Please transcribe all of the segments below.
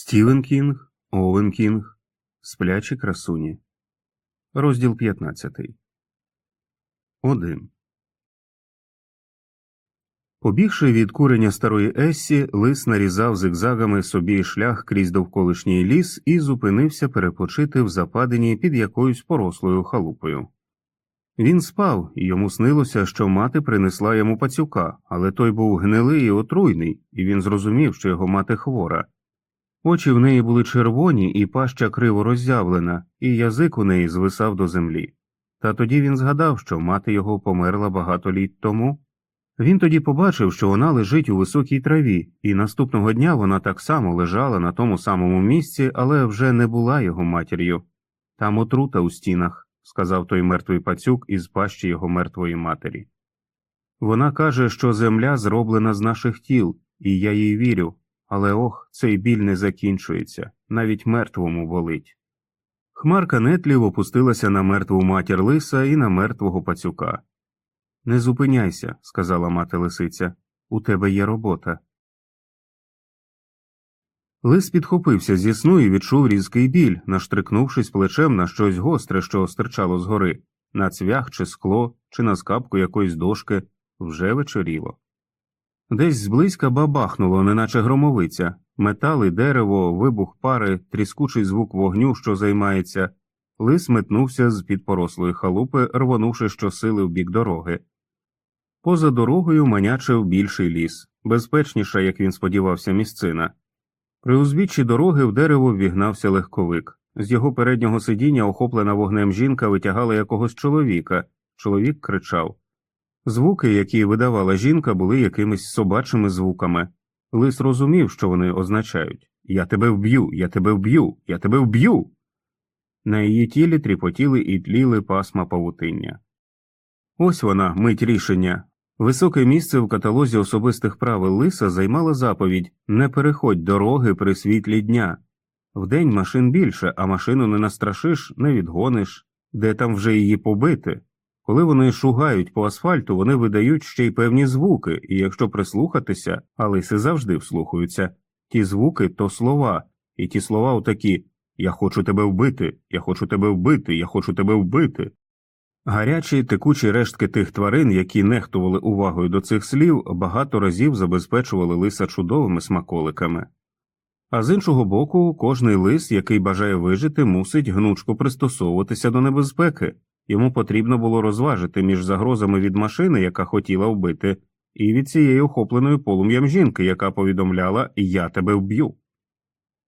Стівен Кінг, Овен Кінг, Сплячі красуні. Розділ 15. 1. Побігши від курення старої Ессі, лис нарізав зигзагами собі шлях крізь довколишній ліс і зупинився перепочити в западині під якоюсь порослою халупою. Він спав, і йому снилося, що мати принесла йому пацюка, але той був гнилий і отруйний, і він зрозумів, що його мати хвора. Очі в неї були червоні, і паща криво роззявлена, і язик у неї звисав до землі. Та тоді він згадав, що мати його померла багато літ тому. Він тоді побачив, що вона лежить у високій траві, і наступного дня вона так само лежала на тому самому місці, але вже не була його матір'ю. Там отрута у стінах, сказав той мертвий пацюк із пащі його мертвої матері. Вона каже, що земля зроблена з наших тіл, і я їй вірю, але ох, цей біль не закінчується, навіть мертвому болить. Хмарка нетлів опустилася на мертву матір лиса і на мертвого пацюка. Не зупиняйся, сказала мати лисиця, у тебе є робота. Лис підхопився зі сну і відчув різкий біль, наштрикнувшись плечем на щось гостре, що стирчало згори, на цвях чи скло, чи на скапку якоїсь дошки вже вечоріло. Десь зблизька бабахнуло, неначе громовиця, метали, дерево, вибух пари, тріскучий звук вогню, що займається. Лис метнувся з під порослої халупи, рвонувши щосили в бік дороги. Поза дорогою манячив більший ліс, безпечніша, як він сподівався, місцина. При узбіччі дороги в дерево ввігнався легковик. З його переднього сидіння, охоплена вогнем жінка, витягала якогось чоловіка. Чоловік кричав. Звуки, які видавала жінка, були якимись собачими звуками. Лис розумів, що вони означають Я тебе вб'ю, я тебе вб'ю, я тебе вб'ю. На її тілі тріпотіли і тліли пасма павутиння. Ось вона, мить рішення. Високе місце в каталозі особистих правил лиса займала заповідь Не переходь дороги при світлі дня. Вдень машин більше, а машину не настрашиш, не відгониш, де там вже її побити. Коли вони шугають по асфальту, вони видають ще й певні звуки, і якщо прислухатися, а лиси завжди вслухаються, ті звуки то слова, і ті слова отакі Я хочу тебе вбити, я хочу тебе вбити, я хочу тебе вбити. Гарячі текучі рештки тих тварин, які нехтували увагою до цих слів, багато разів забезпечували лиса чудовими смаколиками. А з іншого боку, кожний лис, який бажає вижити, мусить гнучко пристосовуватися до небезпеки. Йому потрібно було розважити між загрозами від машини, яка хотіла вбити, і від цієї охопленої полум'ям жінки, яка повідомляла Я тебе вб'ю.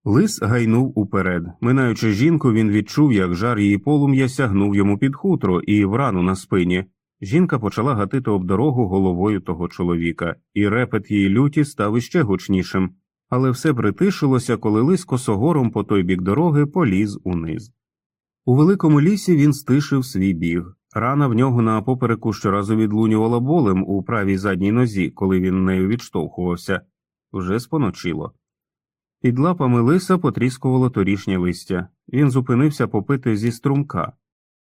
Лис гайнув уперед. Минаючи жінку, він відчув, як жар її полум'я сягнув йому під хутро і в рану на спині. Жінка почала гатити об дорогу головою того чоловіка, і репет її люті став іще гучнішим, але все притишилося, коли лис косогором по той бік дороги поліз униз. У великому лісі він стишив свій біг. Рана в нього на попереку щоразу відлунювала болем у правій задній нозі, коли він нею відштовхувався, вже споночило. Під лапами лиса потріскувало торішнє листя. Він зупинився попити зі струмка.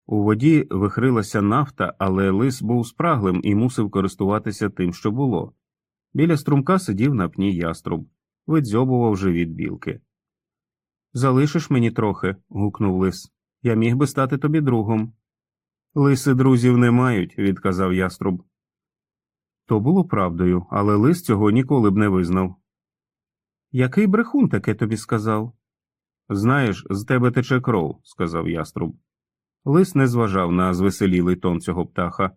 У воді вихрилася нафта, але лис був спраглим і мусив користуватися тим, що було. Біля струмка сидів на пні яструб, видзьобував живіт білки. Залишиш мені трохи. гукнув лис. Я міг би стати тобі другом. Лиси друзів не мають, відказав яструб. То було правдою, але лис цього ніколи б не визнав. Який брехун таке тобі сказав? Знаєш, з тебе тече кров, сказав яструб. Лис не зважав на звеселілий тон цього птаха.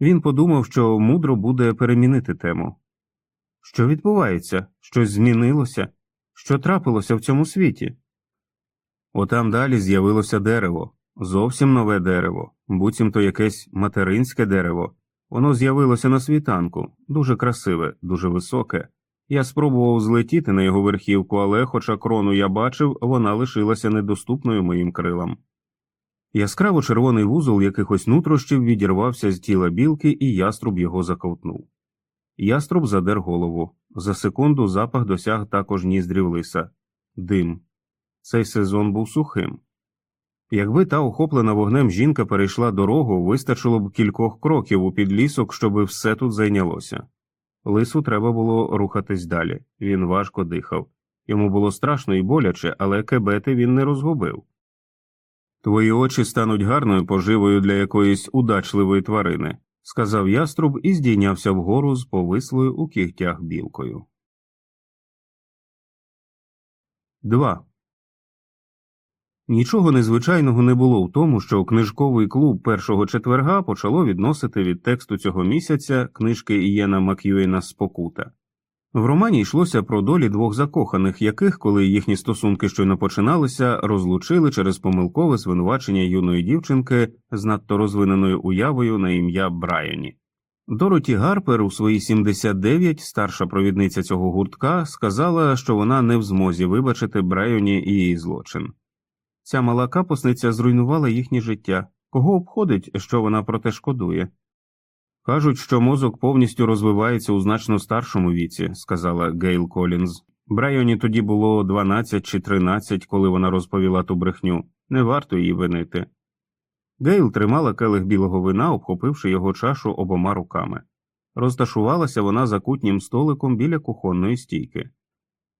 Він подумав, що мудро буде перемінити тему. Що відбувається? Щось змінилося? Що трапилося в цьому світі? Отам далі з'явилося дерево, зовсім нове дерево, буцімто якесь материнське дерево. Воно з'явилося на світанку, дуже красиве, дуже високе. Я спробував злетіти на його верхівку, але, хоча крону я бачив, вона лишилася недоступною моїм крилам. Яскраво червоний вузол якихось нутрощів відірвався з тіла білки, і яструб його заковтнув. Яструб задер голову. За секунду запах досяг також ніздрів лиса дим. Цей сезон був сухим. Якби та охоплена вогнем жінка перейшла дорогу, вистачило б кількох кроків у підлісок, щоби все тут зайнялося. Лису треба було рухатись далі, він важко дихав, Йому було страшно і боляче, але кебети він не розгубив. Твої очі стануть гарною поживою для якоїсь удачливої тварини, сказав яструб і здійнявся вгору з повислою у кігтях білкою. 2. Нічого незвичайного не було в тому, що книжковий клуб першого четверга почало відносити від тексту цього місяця книжки Ієна Мак'юєна Спокута. В романі йшлося про долі двох закоханих, яких, коли їхні стосунки щойно починалися, розлучили через помилкове звинувачення юної дівчинки з надто розвиненою уявою на ім'я Брайані. Дороті Гарпер у свої 79, старша провідниця цього гуртка, сказала, що вона не в змозі вибачити Брайані і її злочин. Ця мала капусниця зруйнувала їхнє життя. Кого обходить, що вона про те шкодує? Кажуть, що мозок повністю розвивається у значно старшому віці, сказала Гейл Колінз. Брайоні тоді було 12 чи 13, коли вона розповіла ту брехню. Не варто її винити. Гейл тримала келих білого вина, обхопивши його чашу обома руками. Розташувалася вона за кутнім столиком біля кухонної стійки.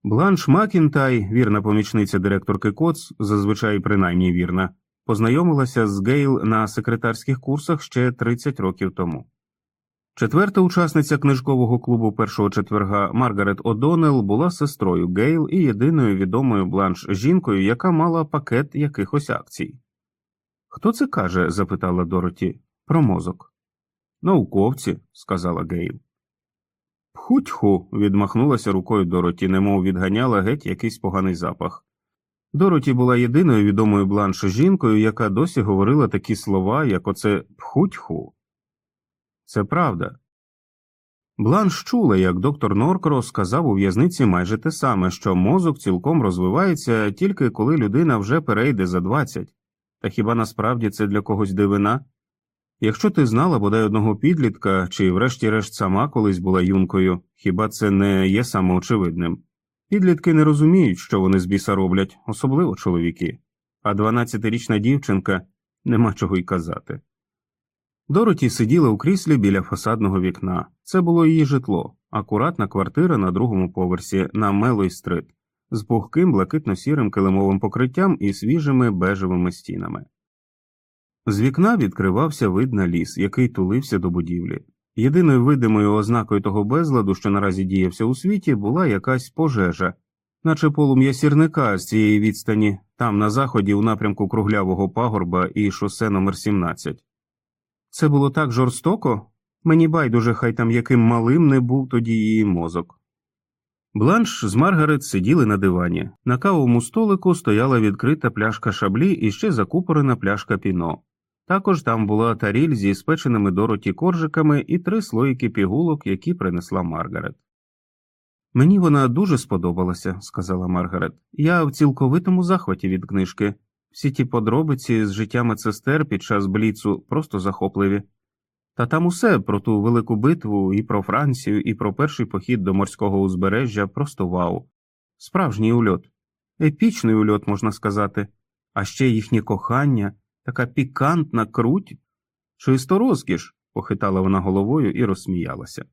Бланш Макінтай, вірна помічниця директорки Коц, зазвичай принаймні вірна, познайомилася з Гейл на секретарських курсах ще 30 років тому. Четверта учасниця книжкового клубу першого четверга Маргарет О'Доннелл була сестрою Гейл і єдиною відомою Бланш жінкою, яка мала пакет якихось акцій. Хто це каже? запитала Дороті. Про мозок. Науковці, сказала Гейл. Пхутьху. відмахнулася рукою Дороті, немов відганяла геть якийсь поганий запах. Дороті була єдиною відомою бланш жінкою, яка досі говорила такі слова, як оце пхутьху. Це правда. Бланш чула, як доктор Норкро сказав у в'язниці майже те саме, що мозок цілком розвивається тільки коли людина вже перейде за 20. Та хіба насправді це для когось дивина? Якщо ти знала бодай одного підлітка, чи врешті-решт сама колись була юнкою, хіба це не є самоочевидним? Підлітки не розуміють, що вони з біса роблять, особливо чоловіки, а 12-річна дівчинка нема чого й казати. Дороті сиділа у кріслі біля фасадного вікна. Це було її житло, акуратна квартира на другому поверсі на Мелой стрит, з пухким блакитно-сірим килимовим покриттям і свіжими бежевими стінами. З вікна відкривався вид на ліс, який тулився до будівлі. Єдиною видимою ознакою того безладу, що наразі діявся у світі, була якась пожежа, наче полум'я сірника з цієї відстані, там на заході, у напрямку круглявого пагорба і шосе номер 17 Це було так жорстоко, мені байдуже, хай там яким малим не був тоді її мозок. Бланш з Маргарет сиділи на дивані. На кавовому столику стояла відкрита пляшка шаблі і ще закупорена пляшка піно. Також там була таріль зі спеченими дороті коржиками і три слоїки пігулок, які принесла Маргарет. Мені вона дуже сподобалася, сказала Маргарет. Я в цілковитому захваті від книжки. Всі ті подробиці з життя медсестер під час бліцу просто захопливі. Та там усе про ту велику битву, і про Францію, і про перший похід до морського узбережжя просто вау. Справжній ульот, епічний ульот, можна сказати, а ще їхнє кохання така пікантна круть. Чисто розкіш, похитала вона головою і розсміялася.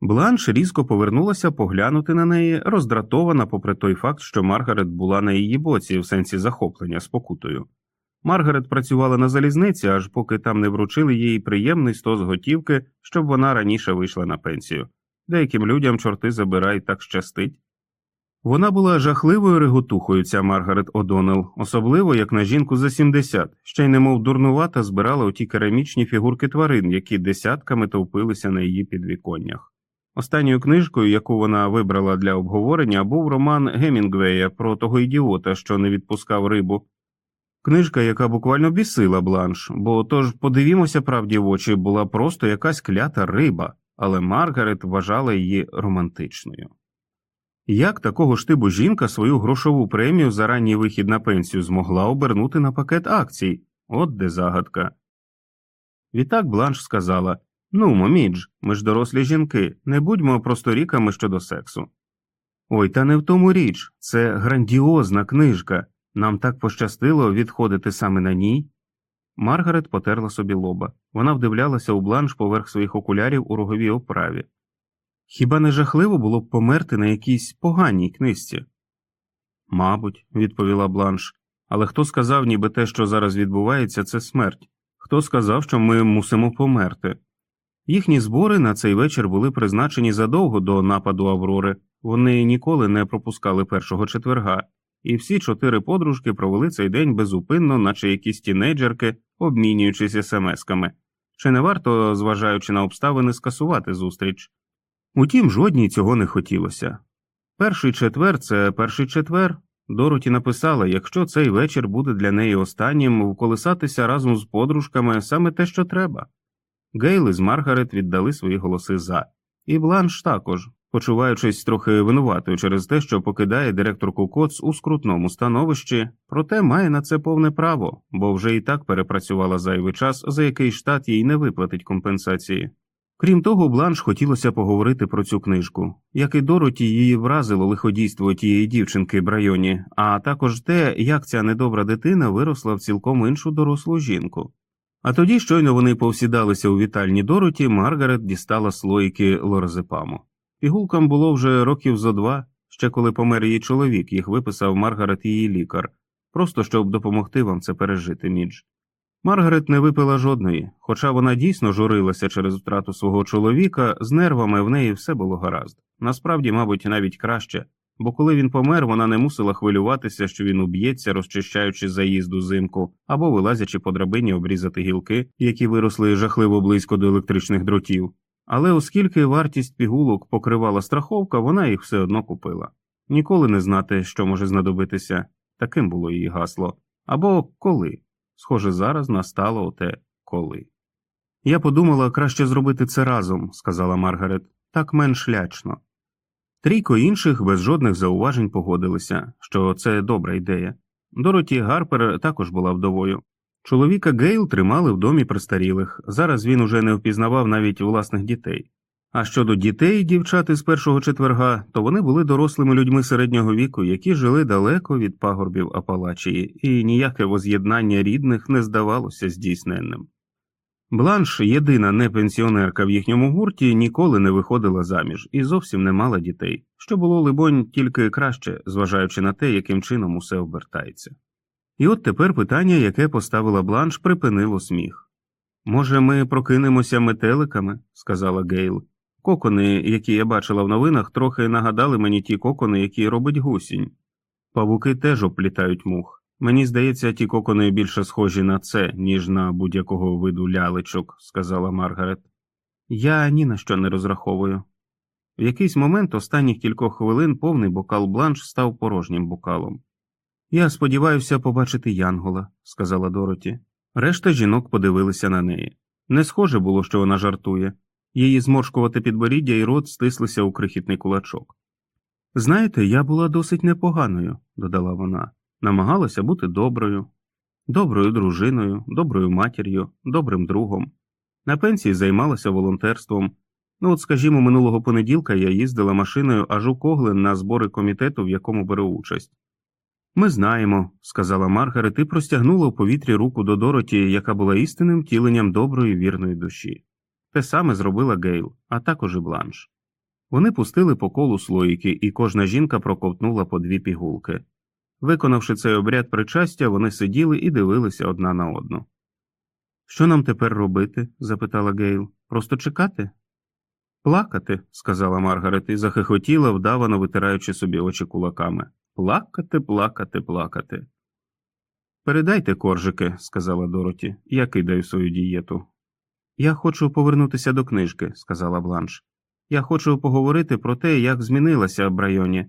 Бланш різко повернулася поглянути на неї, роздратована, попри той факт, що Маргарет була на її боці в сенсі захоплення спокутою. Маргарет працювала на залізниці, аж поки там не вручили їй приємний стос готівки, щоб вона раніше вийшла на пенсію. Деяким людям чорти забирай так щастить. Вона була жахливою реготухою, ця Маргарет Одонел, особливо як на жінку за 70, ще й немов дурнувата збирала оті керамічні фігурки тварин, які десятками товпилися на її підвіконнях. Останньою книжкою, яку вона вибрала для обговорення, був роман Гемінгвея про того ідіота, що не відпускав рибу. Книжка, яка буквально бісила бланш, бо тож, подивімося правді в очі, була просто якась клята риба, але Маргарет вважала її романтичною. Як такого ж типу жінка свою грошову премію за ранній вихід на пенсію змогла обернути на пакет акцій? От де загадка. Відтак Бланш сказала Ну, момідж, ми ж дорослі жінки, не будьмо просторіками щодо сексу. Ой, та не в тому річ, це грандіозна книжка. Нам так пощастило відходити саме на ній. Маргарет потерла собі лоба. Вона вдивлялася у бланш поверх своїх окулярів у роговій оправі. Хіба не жахливо було б померти на якійсь поганій книжці? Мабуть, відповіла Бланш. Але хто сказав, ніби те, що зараз відбувається, це смерть? Хто сказав, що ми мусимо померти? Їхні збори на цей вечір були призначені задовго до нападу Аврори, вони ніколи не пропускали першого четверга, і всі чотири подружки провели цей день безупинно, наче якісь тінейджерки, обмінюючись смс-ками. Чи не варто, зважаючи на обставини, скасувати зустріч? Утім, жодній цього не хотілося. Перший четвер це перший четвер. Дороті написала, якщо цей вечір буде для неї останнім, вколисатися разом з подружками саме те, що треба. Гейл з Маргарет віддали свої голоси за, і Бланш також, почуваючись трохи винуватою через те, що покидає директорку Коц у скрутному становищі, проте має на це повне право, бо вже і так перепрацювала зайвий час, за який штат їй не виплатить компенсації. Крім того, Бланш хотілося поговорити про цю книжку, як і Дороті її вразило лиходійство тієї дівчинки Брайоні, а також те, як ця недобра дитина виросла в цілком іншу дорослу жінку. А тоді, щойно вони повсідалися у вітальні Дороті, Маргарет дістала слоїки лоразепаму. Пігулкам було вже років зо два, ще коли помер її чоловік, їх виписав Маргарет її лікар, просто щоб допомогти вам це пережити, Мідж. Маргарет не випила жодної, хоча вона дійсно журилася через втрату свого чоловіка, з нервами в неї все було гаразд. Насправді, мабуть, навіть краще, бо коли він помер, вона не мусила хвилюватися, що він уб'ється, розчищаючи заїзду зимку, або вилазячи по драбині обрізати гілки, які виросли жахливо близько до електричних дротів. Але оскільки вартість пігулок покривала страховка, вона їх все одно купила. Ніколи не знати, що може знадобитися, таким було її гасло, або коли. Схоже, зараз настало оте коли. Я подумала, краще зробити це разом, сказала Маргарет, так менш лячно. Трійко інших без жодних зауважень погодилися, що це добра ідея. Дороті Гарпер також була вдовою. Чоловіка Гейл тримали в домі престарілих, зараз він уже не впізнавав навіть власних дітей. А щодо дітей, дівчат із першого четверга, то вони були дорослими людьми середнього віку, які жили далеко від пагорбів Апалачії, і ніяке воз'єднання рідних не здавалося здійсненним. Бланш, єдина не пенсіонерка в їхньому гурті, ніколи не виходила заміж і зовсім не мала дітей, що було, либонь, тільки краще, зважаючи на те, яким чином усе обертається. І от тепер питання, яке поставила Бланш, припинило сміх. Може, ми прокинемося метеликами, сказала Гейл. Кокони, які я бачила в новинах, трохи нагадали мені ті кокони, які робить гусінь. Павуки теж оплітають мух. Мені здається, ті кокони більше схожі на це, ніж на будь-якого виду лялечок, сказала Маргарет. Я ні на що не розраховую. В якийсь момент останніх кількох хвилин повний бокал бланш став порожнім бокалом. Я сподіваюся побачити Янгола, сказала Дороті. Решта жінок подивилися на неї. Не схоже було, що вона жартує. Її зморшкувате підборіддя і рот стислися у крихітний кулачок. Знаєте, я була досить непоганою, додала вона, намагалася бути доброю, доброю дружиною, доброю матір'ю, добрим другом. На пенсії займалася волонтерством. Ну, от, скажімо, минулого понеділка я їздила машиною аж у Коглен на збори комітету, в якому беру участь. Ми знаємо, сказала Маргарет і простягнула в повітрі руку до Дороті, яка була істинним тіленням доброї вірної душі. Те саме зробила Гейл, а також і бланш. Вони пустили по колу слоїки, і кожна жінка проковтнула по дві пігулки. Виконавши цей обряд причастя, вони сиділи і дивилися одна на одну. Що нам тепер робити? запитала Гейл. Просто чекати? Плакати, сказала Маргарет і захихотіла, вдавано витираючи собі очі кулаками. Плакати, плакати, плакати. Передайте коржики, сказала Дороті, я кидаю свою дієту. Я хочу повернутися до книжки, сказала Бланш. Я хочу поговорити про те, як змінилася Брайоні.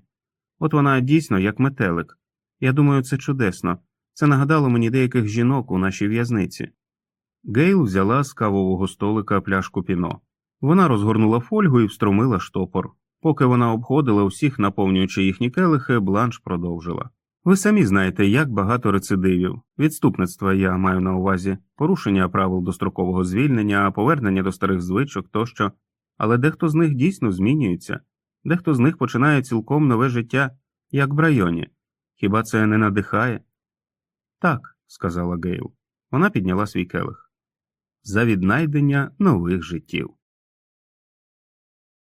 От вона дійсно як метелик. Я думаю, це чудесно. Це нагадало мені деяких жінок у нашій в'язниці. Гейл взяла з кавового столика пляшку піно. Вона розгорнула фольгу і встромила штопор. Поки вона обходила усіх, наповнюючи їхні келихи, бланш продовжила. Ви самі знаєте, як багато рецидивів, відступництва я маю на увазі, порушення правил дострокового звільнення, повернення до старих звичок тощо, але дехто з них дійсно змінюється, дехто з них починає цілком нове життя, як в районі. Хіба це не надихає? Так, сказала Гейл. Вона підняла свій келих. За віднайдення нових життів.